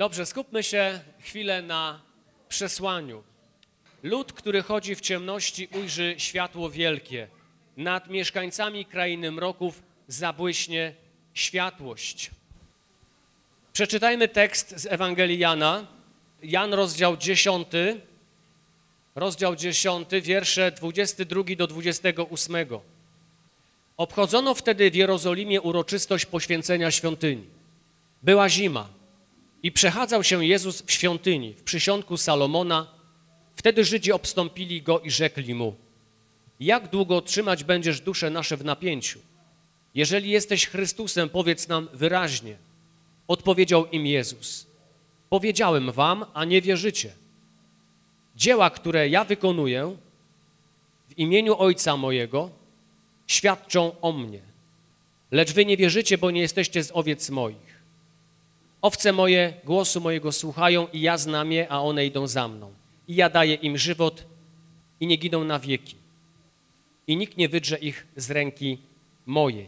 Dobrze, skupmy się chwilę na przesłaniu. Lud, który chodzi w ciemności, ujrzy światło wielkie. Nad mieszkańcami krainy mroków zabłyśnie światłość. Przeczytajmy tekst z Ewangelii Jana. Jan, rozdział 10, rozdział 10, wiersze 22 do 28. Obchodzono wtedy w Jerozolimie uroczystość poświęcenia świątyni. Była zima i przechadzał się Jezus w świątyni, w przysionku Salomona. Wtedy Żydzi obstąpili go i rzekli mu, jak długo trzymać będziesz dusze nasze w napięciu? Jeżeli jesteś Chrystusem, powiedz nam wyraźnie. Odpowiedział im Jezus, powiedziałem wam, a nie wierzycie. Dzieła, które ja wykonuję w imieniu Ojca mojego, świadczą o mnie. Lecz wy nie wierzycie, bo nie jesteście z owiec moich. Owce moje głosu mojego słuchają i ja znam je, a one idą za mną. I ja daję im żywot i nie giną na wieki. I nikt nie wydrze ich z ręki mojej.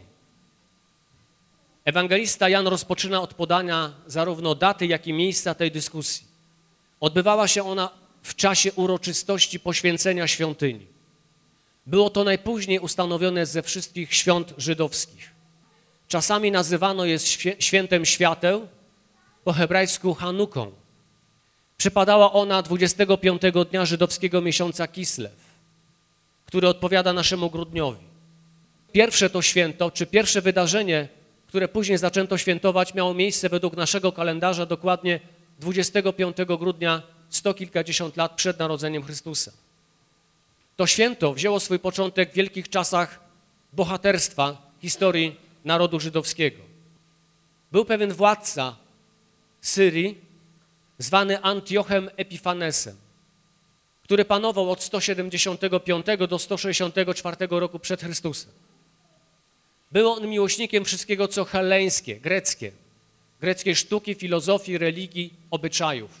Ewangelista Jan rozpoczyna od podania zarówno daty, jak i miejsca tej dyskusji. Odbywała się ona w czasie uroczystości poświęcenia świątyni. Było to najpóźniej ustanowione ze wszystkich świąt żydowskich. Czasami nazywano je świętem świateł, po hebrajsku Hanuką. Przypadała ona 25 dnia żydowskiego miesiąca Kislew, który odpowiada naszemu grudniowi. Pierwsze to święto, czy pierwsze wydarzenie, które później zaczęto świętować, miało miejsce według naszego kalendarza dokładnie 25 grudnia, sto kilkadziesiąt lat przed narodzeniem Chrystusa. To święto wzięło swój początek w wielkich czasach bohaterstwa historii narodu żydowskiego. Był pewien władca Syrii, zwany Antiochem Epifanesem, który panował od 175 do 164 roku przed Chrystusem. Był on miłośnikiem wszystkiego, co heleńskie, greckie, greckiej sztuki, filozofii, religii, obyczajów.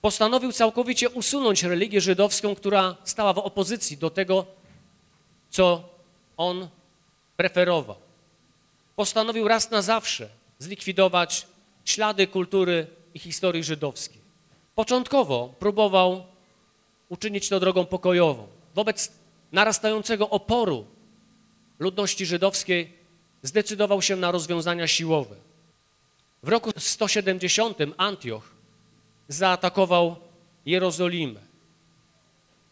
Postanowił całkowicie usunąć religię żydowską, która stała w opozycji do tego, co on preferował. Postanowił raz na zawsze zlikwidować ślady kultury i historii żydowskiej. Początkowo próbował uczynić to drogą pokojową. Wobec narastającego oporu ludności żydowskiej zdecydował się na rozwiązania siłowe. W roku 170 Antioch zaatakował Jerozolimę.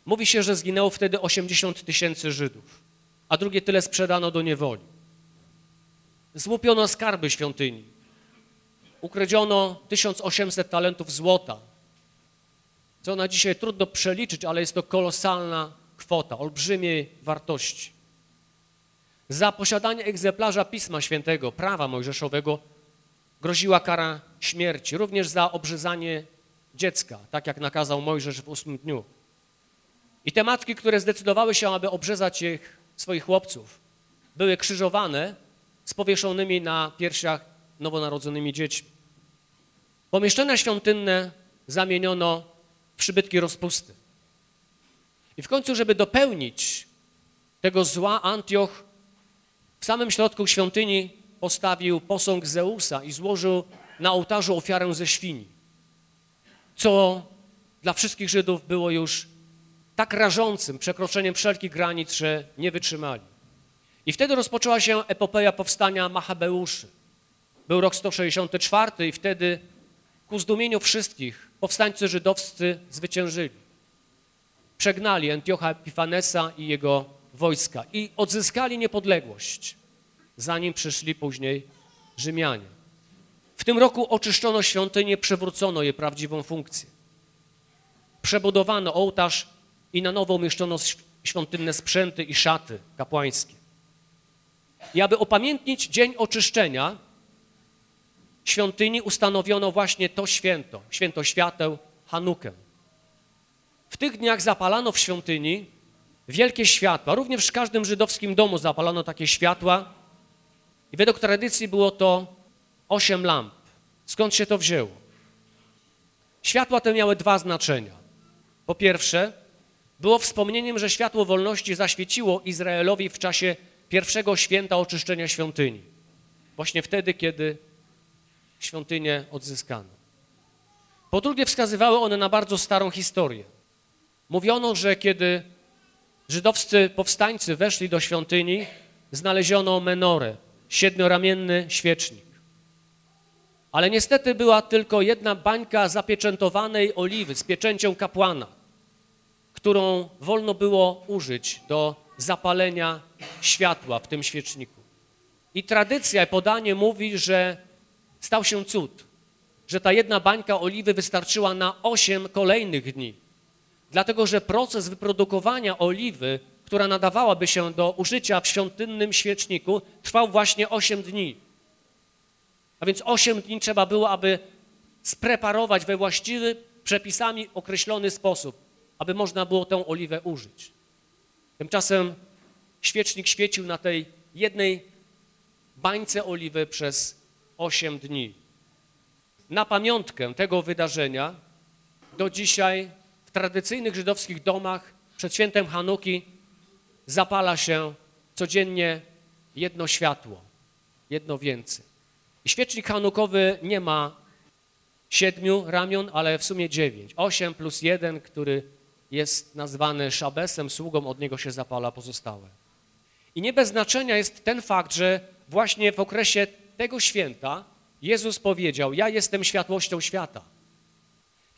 Mówi się, że zginęło wtedy 80 tysięcy Żydów, a drugie tyle sprzedano do niewoli. Złupiono skarby świątyni, ukradziono 1800 talentów złota, co na dzisiaj trudno przeliczyć, ale jest to kolosalna kwota, olbrzymiej wartości. Za posiadanie egzemplarza Pisma Świętego, prawa mojżeszowego, groziła kara śmierci, również za obrzezanie dziecka, tak jak nakazał Mojżesz w ósmym dniu. I te matki, które zdecydowały się, aby obrzezać ich, swoich chłopców, były krzyżowane z powieszonymi na piersiach nowonarodzonymi dziećmi. Pomieszczenia świątynne zamieniono w przybytki rozpusty. I w końcu, żeby dopełnić tego zła, Antioch w samym środku świątyni postawił posąg Zeusa i złożył na ołtarzu ofiarę ze świni, co dla wszystkich Żydów było już tak rażącym przekroczeniem wszelkich granic, że nie wytrzymali. I wtedy rozpoczęła się epopeja powstania Machabeuszy. Był rok 164 i wtedy ku zdumieniu wszystkich powstańcy żydowscy zwyciężyli. Przegnali Antiocha Epifanesa i jego wojska i odzyskali niepodległość, zanim przyszli później Rzymianie. W tym roku oczyszczono świątynię, przywrócono jej prawdziwą funkcję. Przebudowano ołtarz i na nowo umieszczono świątynne sprzęty i szaty kapłańskie. I aby opamiętnić dzień oczyszczenia, świątyni ustanowiono właśnie to święto, święto świateł, Hanukę. W tych dniach zapalano w świątyni wielkie światła. Również w każdym żydowskim domu zapalano takie światła i według tradycji było to osiem lamp. Skąd się to wzięło? Światła te miały dwa znaczenia. Po pierwsze, było wspomnieniem, że światło wolności zaświeciło Izraelowi w czasie pierwszego święta oczyszczenia świątyni. Właśnie wtedy, kiedy świątynię odzyskano. Po drugie, wskazywały one na bardzo starą historię. Mówiono, że kiedy żydowscy powstańcy weszli do świątyni, znaleziono menorę, siedmioramienny świecznik. Ale niestety była tylko jedna bańka zapieczętowanej oliwy z pieczęcią kapłana, którą wolno było użyć do zapalenia światła w tym świeczniku. I tradycja, podanie mówi, że stał się cud, że ta jedna bańka oliwy wystarczyła na osiem kolejnych dni. Dlatego, że proces wyprodukowania oliwy, która nadawałaby się do użycia w świątynnym świeczniku, trwał właśnie osiem dni. A więc osiem dni trzeba było, aby spreparować we właściwy, przepisami określony sposób, aby można było tę oliwę użyć. Tymczasem świecznik świecił na tej jednej bańce oliwy przez osiem dni. Na pamiątkę tego wydarzenia do dzisiaj w tradycyjnych żydowskich domach przed świętem Hanuki zapala się codziennie jedno światło, jedno więcej. I świecznik hanukowy nie ma siedmiu ramion, ale w sumie dziewięć. Osiem plus jeden, który jest nazwany szabesem, sługą, od niego się zapala pozostałe. I nie bez znaczenia jest ten fakt, że właśnie w okresie tego święta Jezus powiedział, ja jestem światłością świata.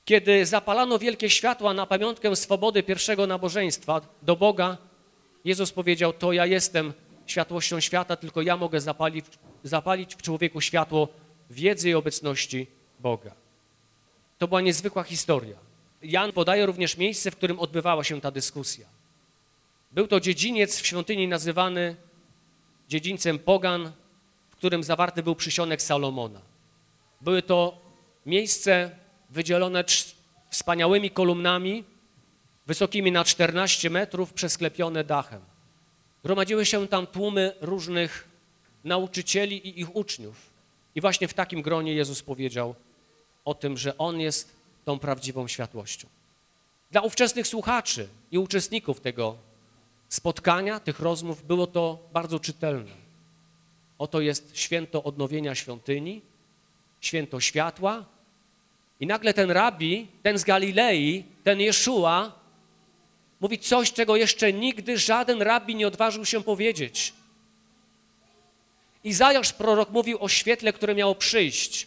Kiedy zapalano wielkie światła na pamiątkę swobody pierwszego nabożeństwa do Boga, Jezus powiedział, to ja jestem światłością świata, tylko ja mogę zapalić, zapalić w człowieku światło wiedzy i obecności Boga. To była niezwykła historia. Jan podaje również miejsce, w którym odbywała się ta dyskusja. Był to dziedziniec w świątyni nazywany dziedzińcem Pogan, którym zawarty był przysionek Salomona. Były to miejsce wydzielone wspaniałymi kolumnami, wysokimi na 14 metrów, przesklepione dachem. Gromadziły się tam tłumy różnych nauczycieli i ich uczniów. I właśnie w takim gronie Jezus powiedział o tym, że On jest tą prawdziwą światłością. Dla ówczesnych słuchaczy i uczestników tego spotkania, tych rozmów, było to bardzo czytelne. Oto jest święto odnowienia świątyni, święto światła i nagle ten rabi, ten z Galilei, ten Jeszua mówi coś, czego jeszcze nigdy żaden rabi nie odważył się powiedzieć. Izajasz prorok mówił o świetle, które miało przyjść.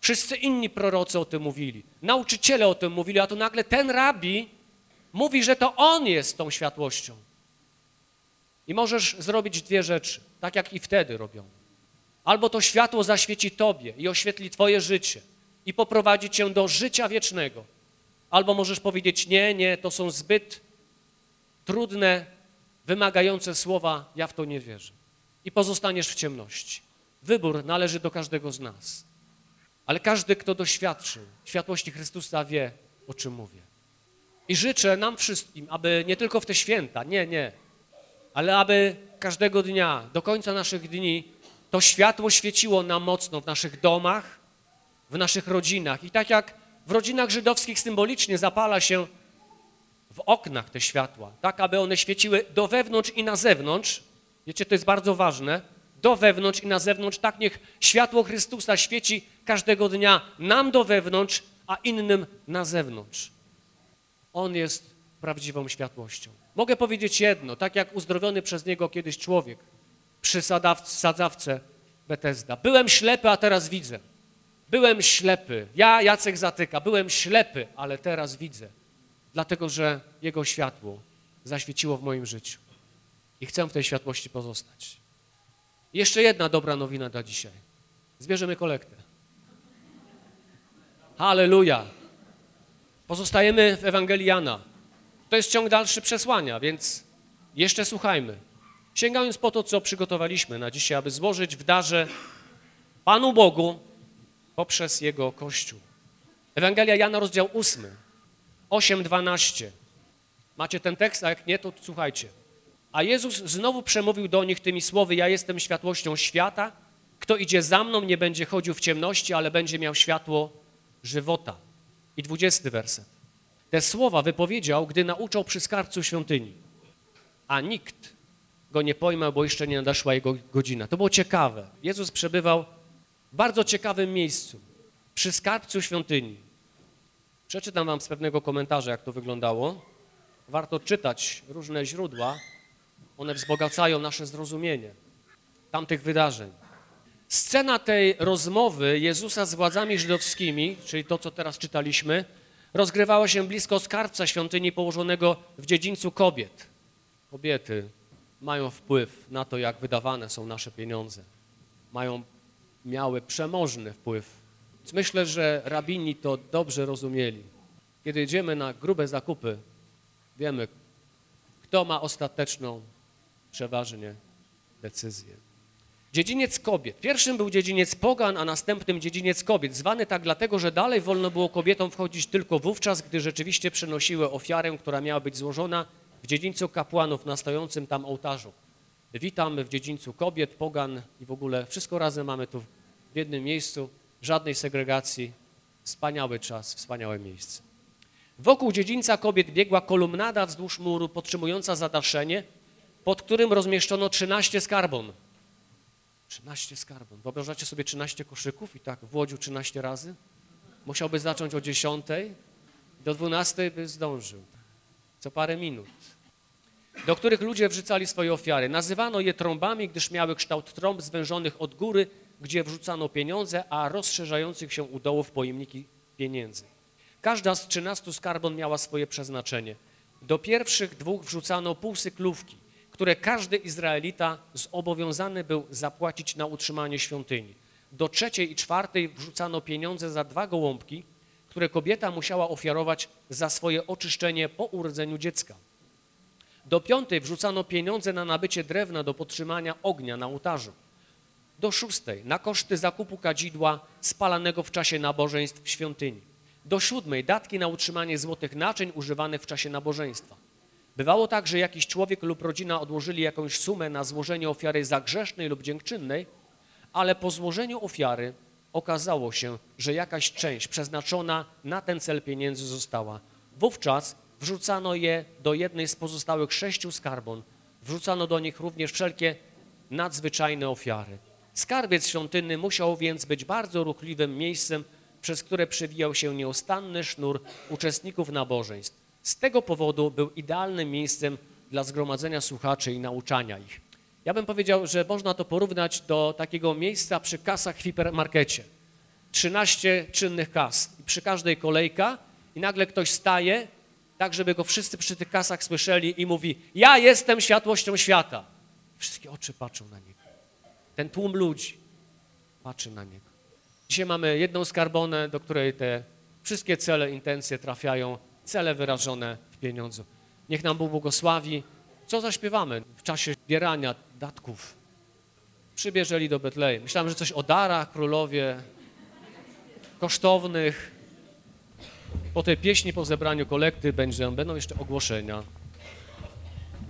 Wszyscy inni prorocy o tym mówili, nauczyciele o tym mówili, a tu nagle ten rabi mówi, że to on jest tą światłością. I możesz zrobić dwie rzeczy, tak jak i wtedy robiono. Albo to światło zaświeci tobie i oświetli twoje życie i poprowadzi cię do życia wiecznego. Albo możesz powiedzieć, nie, nie, to są zbyt trudne, wymagające słowa, ja w to nie wierzę. I pozostaniesz w ciemności. Wybór należy do każdego z nas. Ale każdy, kto doświadczył światłości Chrystusa, wie, o czym mówię. I życzę nam wszystkim, aby nie tylko w te święta, nie, nie, ale aby każdego dnia, do końca naszych dni, to światło świeciło nam mocno w naszych domach, w naszych rodzinach. I tak jak w rodzinach żydowskich symbolicznie zapala się w oknach te światła, tak aby one świeciły do wewnątrz i na zewnątrz, wiecie, to jest bardzo ważne, do wewnątrz i na zewnątrz, tak niech światło Chrystusa świeci każdego dnia nam do wewnątrz, a innym na zewnątrz. On jest prawdziwą światłością. Mogę powiedzieć jedno, tak jak uzdrowiony przez Niego kiedyś człowiek przy sadzawce Betesda. Byłem ślepy, a teraz widzę. Byłem ślepy. Ja, Jacek Zatyka, byłem ślepy, ale teraz widzę. Dlatego, że Jego światło zaświeciło w moim życiu. I chcę w tej światłości pozostać. Jeszcze jedna dobra nowina dla dzisiaj. Zbierzemy kolektę. Halleluja. Pozostajemy w Ewangelii Jana. To jest ciąg dalszy przesłania, więc jeszcze słuchajmy. Sięgając po to, co przygotowaliśmy na dzisiaj, aby złożyć w darze Panu Bogu poprzez Jego Kościół. Ewangelia Jana, rozdział 8, 8, 12. Macie ten tekst, a jak nie, to słuchajcie. A Jezus znowu przemówił do nich tymi słowy, ja jestem światłością świata, kto idzie za mną, nie będzie chodził w ciemności, ale będzie miał światło żywota. I dwudziesty werset. Te słowa wypowiedział, gdy nauczał przy skarbcu świątyni. A nikt go nie pojmał, bo jeszcze nie nadeszła jego godzina. To było ciekawe. Jezus przebywał w bardzo ciekawym miejscu, przy skarbcu świątyni. Przeczytam wam z pewnego komentarza, jak to wyglądało. Warto czytać różne źródła, one wzbogacają nasze zrozumienie tamtych wydarzeń. Scena tej rozmowy Jezusa z władzami żydowskimi, czyli to, co teraz czytaliśmy, rozgrywała się blisko skarbca świątyni położonego w dziedzińcu kobiet. Kobiety mają wpływ na to, jak wydawane są nasze pieniądze. Mają, miały przemożny wpływ. Myślę, że rabini to dobrze rozumieli. Kiedy jedziemy na grube zakupy, wiemy, kto ma ostateczną, przeważnie, decyzję. Dziedziniec kobiet. Pierwszym był dziedziniec pogan, a następnym dziedziniec kobiet. Zwany tak dlatego, że dalej wolno było kobietom wchodzić tylko wówczas, gdy rzeczywiście przynosiły ofiarę, która miała być złożona w dziedzińcu kapłanów na stojącym tam ołtarzu. Witamy w dziedzińcu kobiet, pogan i w ogóle wszystko razem mamy tu w jednym miejscu, żadnej segregacji. Wspaniały czas, wspaniałe miejsce. Wokół dziedzińca kobiet biegła kolumnada wzdłuż muru podtrzymująca zadaszenie, pod którym rozmieszczono 13 skarbon. 13 skarbon. Wyobrażacie sobie 13 koszyków i tak w Łodziu 13 razy? Musiałby zacząć o 10, do 12 by zdążył. Co parę minut. Do których ludzie wrzucali swoje ofiary. Nazywano je trąbami, gdyż miały kształt trąb zwężonych od góry, gdzie wrzucano pieniądze, a rozszerzających się u dołów pojemniki pieniędzy. Każda z 13 skarbon miała swoje przeznaczenie. Do pierwszych dwóch wrzucano półsyklówki, które każdy Izraelita zobowiązany był zapłacić na utrzymanie świątyni. Do trzeciej i czwartej wrzucano pieniądze za dwa gołąbki, które kobieta musiała ofiarować za swoje oczyszczenie po urodzeniu dziecka. Do piątej wrzucano pieniądze na nabycie drewna do podtrzymania ognia na ołtarzu. Do szóstej na koszty zakupu kadzidła spalanego w czasie nabożeństw w świątyni. Do siódmej datki na utrzymanie złotych naczyń używanych w czasie nabożeństwa. Bywało tak, że jakiś człowiek lub rodzina odłożyli jakąś sumę na złożenie ofiary zagrzesznej lub dziękczynnej, ale po złożeniu ofiary okazało się, że jakaś część przeznaczona na ten cel pieniędzy została. Wówczas wrzucano je do jednej z pozostałych sześciu skarbon. Wrzucano do nich również wszelkie nadzwyczajne ofiary. Skarbiec świątynny musiał więc być bardzo ruchliwym miejscem, przez które przewijał się nieustanny sznur uczestników nabożeństw. Z tego powodu był idealnym miejscem dla zgromadzenia słuchaczy i nauczania ich. Ja bym powiedział, że można to porównać do takiego miejsca przy kasach w hipermarkecie. 13 czynnych kas i przy każdej kolejka i nagle ktoś staje, tak żeby go wszyscy przy tych kasach słyszeli i mówi ja jestem światłością świata. Wszystkie oczy patrzą na niego. Ten tłum ludzi patrzy na niego. Dzisiaj mamy jedną skarbonę, do której te wszystkie cele, intencje trafiają, cele wyrażone w pieniądzu. Niech nam Bóg błogosławi. Co zaśpiewamy w czasie zbierania datków? Przybierzeli do Betlejem. Myślałem, że coś o darach, królowie, kosztownych. Po tej pieśni, po zebraniu kolekty będzie, będą jeszcze ogłoszenia.